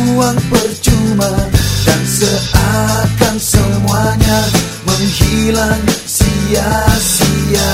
dibuang percuma Dan seakan semuanya menghilang sia-sia.